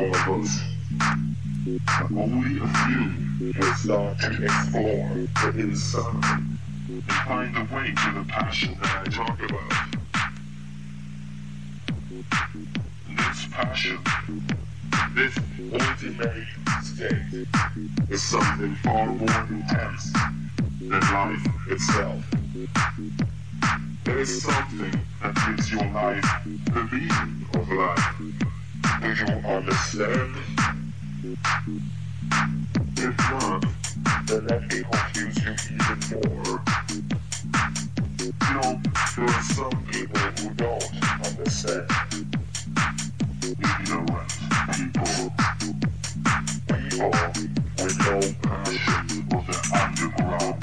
all of us. Only a few will start to explore the inside and find the way to the passion that I talk about. This passion, this ultimate state, is something far more intense than life itself. There is something that gives your life the meaning of life. Do you understand? If not, then let me confuse you even more. You know, there are some people who don't understand. Ignorant people. People with no passion for the underground.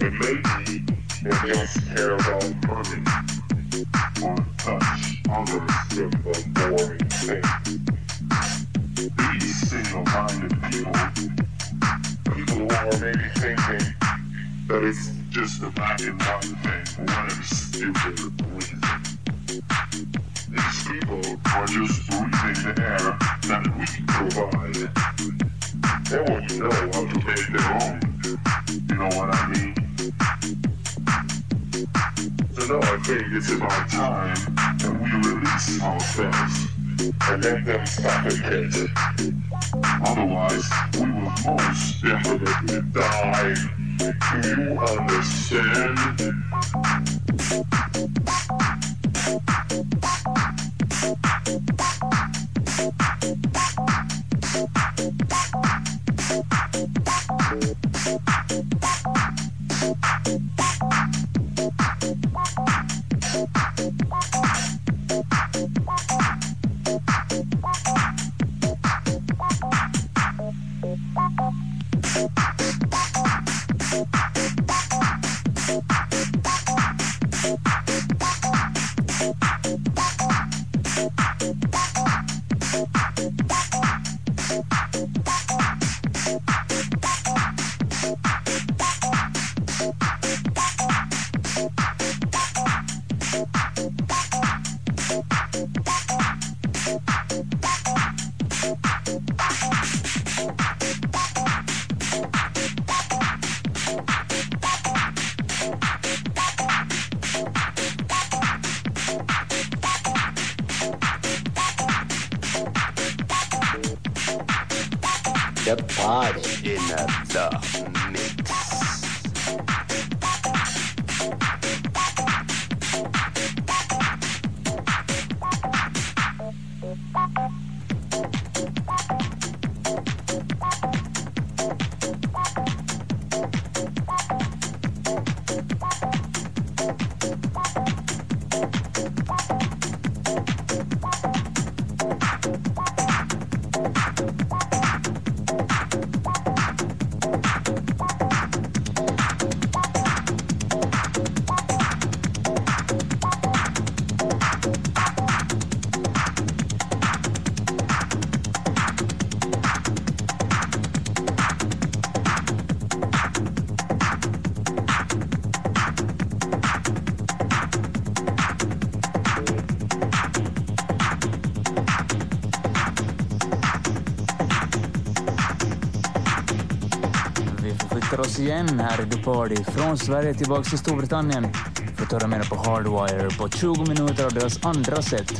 And maybe they just care about money or touch other simple, boring things. These single-minded people, people who are maybe thinking that it's just a black and white thing whatever stupid reason. These people are just breathing the air that we provide. They won't know how to make their own. You know what I mean? So now I think it's about time that we release ourselves and let them suffocate. Otherwise, we will most definitely die. Do you understand? Igen här i The Party. Från Sverige tillbaks till Storbritannien. För att höra mer på Hardwire på 20 minuter av deras andra set.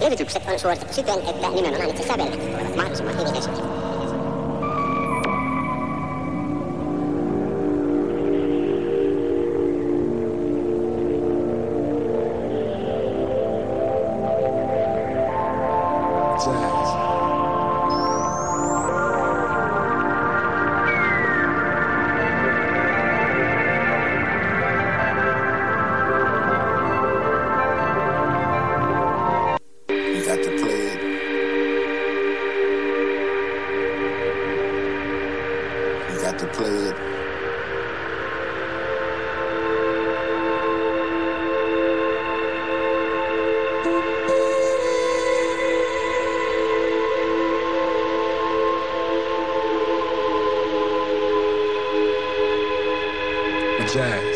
Levitykset on suoritettu siten, että nimenomaan itse sävelet tulevat mahdollisimman hyvin esille. Jazz.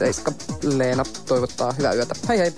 97 Leena toivottaa hyvää yötä. Hei hei!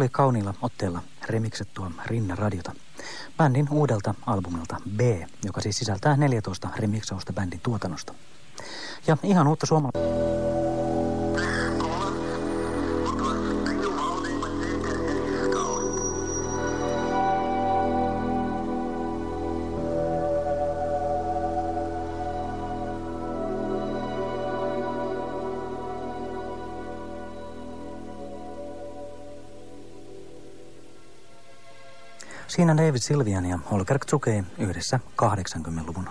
Oli kauniilla otteella remiksettua Rinne Radiota. Bändin uudelta albumilta B, joka siis sisältää 14 remiksausta bändin tuotannosta. Ja ihan uutta suomalaista. Siinä David Silvian ja Holger Tsukei yhdessä 80-luvun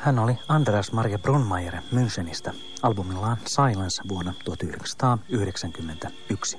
Hän oli Andreas Maria Brunmeier Münchenistä albumillaan Silence vuonna 1991.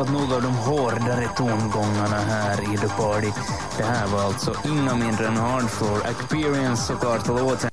Vi har fått nog av de hårdare tongångarna här i The Party. Det här var alltså inga mindre än Hardfloor Experience såklart låten.